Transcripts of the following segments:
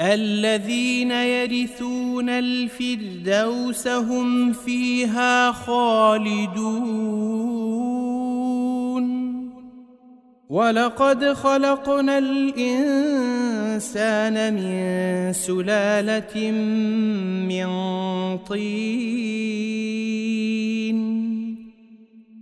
الذين يرثون الفردوس هم فيها خالدون. ولقد خلقنا الإنسان من سلالة من طين.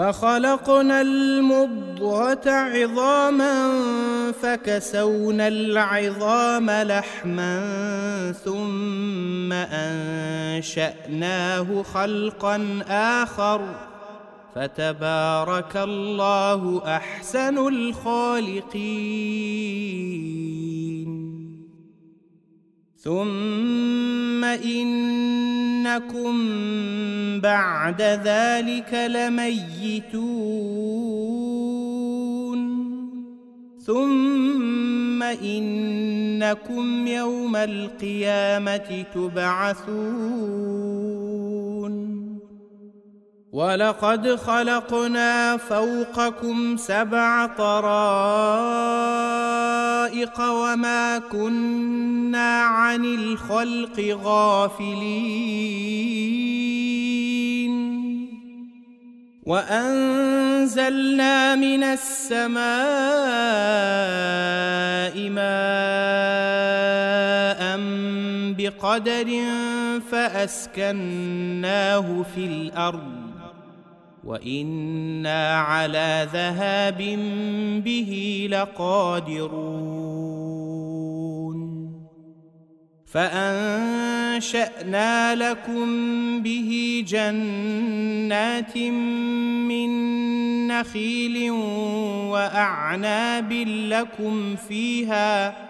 فخلقنا المضغة عظاما فكسونا العظام لحما ثم أنشأناه خلقا آخر فتبارك الله أحسن الخالقين. ثم إنكم بعد ذلك لميتون. ثم إنكم يوم القيامة تبعثون. ولقد خلقنا فوقكم سبع طرائق. وما كنا عن الخلق غافلين. وأنزلنا من السماء ماء بقدر فأسكناه في الأرض. وإنا على ذهاب به لقادرون فأنشأنا لكم به جنات من نخيل وأعناب لكم فيها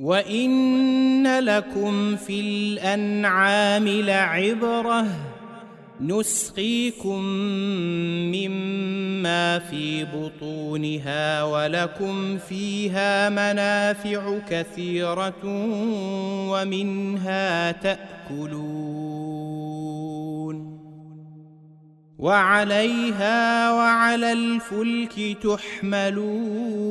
وإن لكم في الأنعام لعبرة نسقيكم مما في بطونها ولكم فيها منافع كثيرة ومنها تأكلون وعليها وعلى الفلك تحملون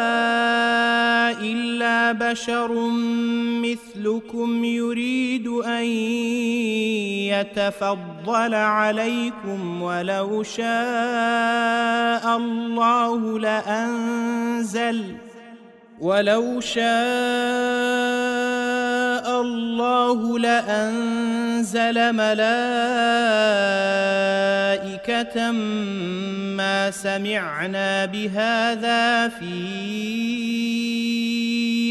بشر مثلكم يريد أن يتفضل عليكم ولو شاء الله لأنزل ولو شاء الله لأنزل ملائكة ما سمعنا بهذا في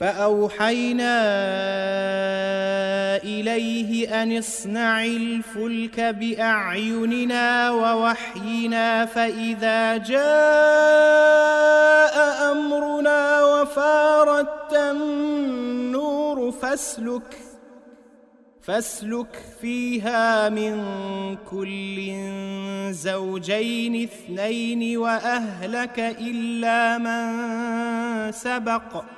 فأوحينا إليه أن اصنع الفلك بأعيننا ووحينا فإذا جاء أمرنا وفارت النور فاسلك فاسلك فيها من كل زوجين اثنين وأهلك إلا من سبق.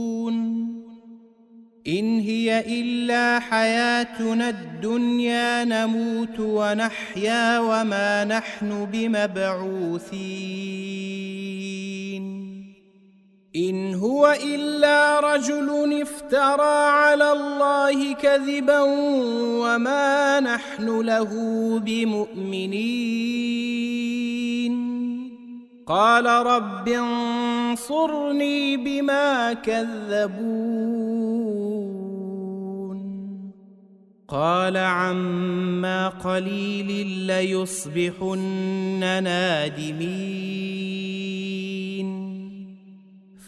إن هي إلا حياتنا الدنيا نموت ونحيا وما نحن بمبعوثين. إن هو إلا رجل افترى على الله كذبا وما نحن له بمؤمنين. قال رب انصرني بما كذبون. قال عما قليل ليصبحن نادمين.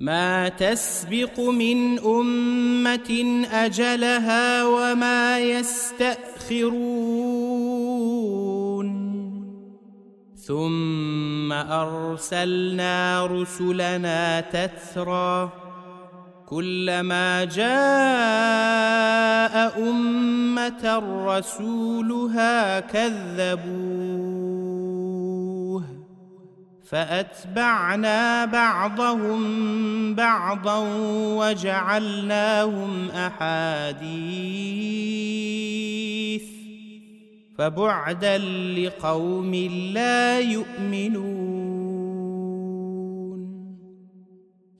ما تسبق من أمة أجلها وما يستأخرون. ثم أرسلنا رسلنا تترى كلما جاء أمة رسولها كذبوه فأتبعنا بعضهم بعضا وجعلناهم أحاديث فبعدا لقوم لا يؤمنون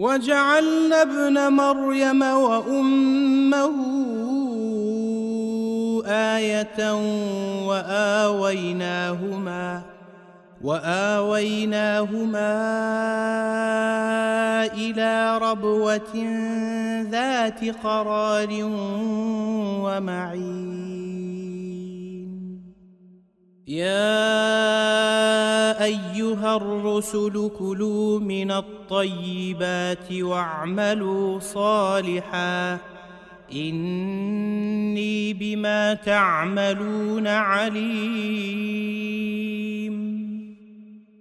وجعلنا ابن مريم وأمه آية وآويناهما وآويناهما إلى ربوة ذات قرار ومعين. يا أيها الرسل كلوا من الطيبات واعملوا صالحا. إني بما تعملون عليم.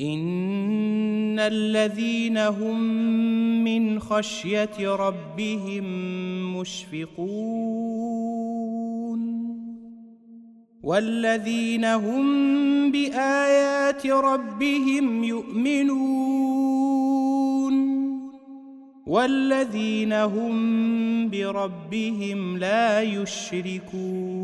إن الذين هم من خشية ربهم مشفقون والذين هم بآيات ربهم يؤمنون والذين هم بربهم لا يشركون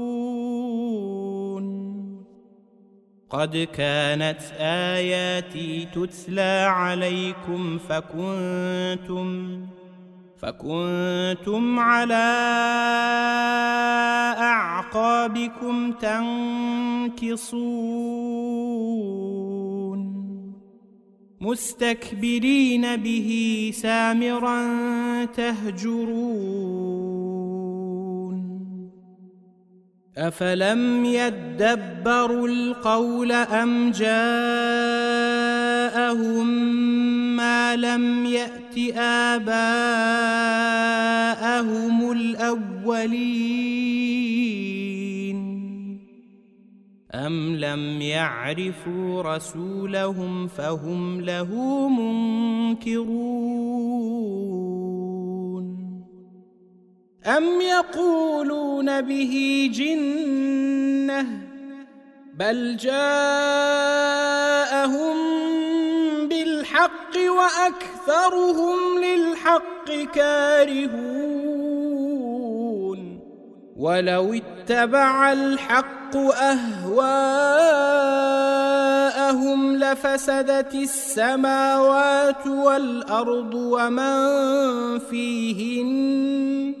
قد كانت آياتي تتلى عليكم فكنتم فكنتم على أعقابكم تنكصون. مستكبرين به سامرا تهجرون. افلم يدبروا القول ام جاءهم ما لم يات اباءهم الاولين أم لم يعرفوا رسولهم فهم له منكرون أم يقولون به جنة بل جاءهم بالحق وأكثرهم للحق كارهون ولو اتبع الحق أهواءهم لفسدت السماوات والأرض ومن فيهن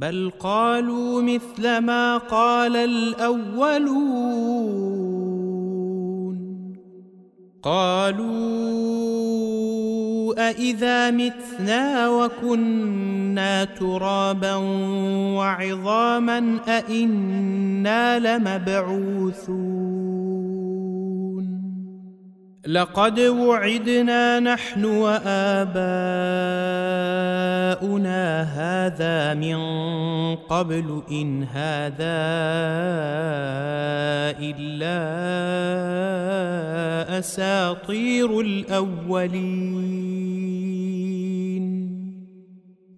بل قالوا مثل ما قال الاولون قالوا أإذا متنا وكنا ترابا وعظاما أإنا لمبعوثون لقد وعدنا نحن وآباؤنا هذا من قبل إن هذا إلا أساطير الأولين.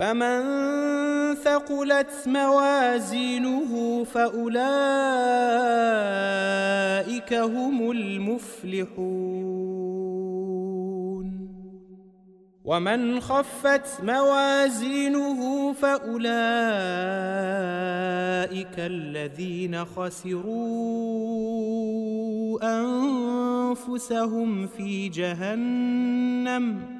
فمن ثقلت موازينه فأولئك هم المفلحون ومن خفت موازينه فأولئك الذين خسروا أنفسهم في جهنم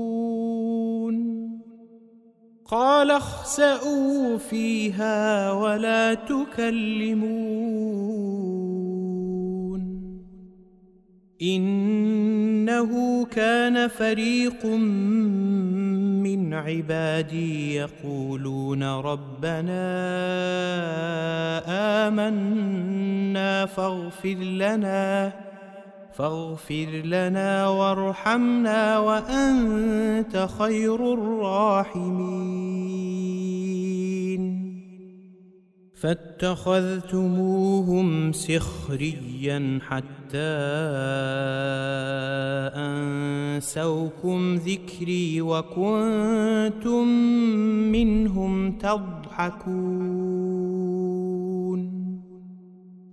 قال اخسئوا فيها ولا تكلمون. إنه كان فريق من عبادي يقولون ربنا آمنا فاغفر لنا. فاغفر لنا وارحمنا وأنت خير الراحمين. فاتخذتموهم سخريا حتى أنسوكم ذكري وكنتم منهم تضحكون.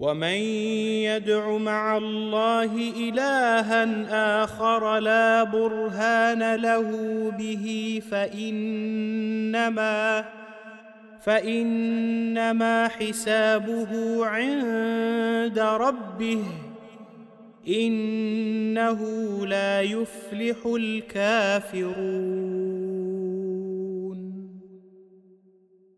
ومن يدع مع الله الها اخر لا برهان له به فانما فانما حسابه عند ربه انه لا يفلح الكافرون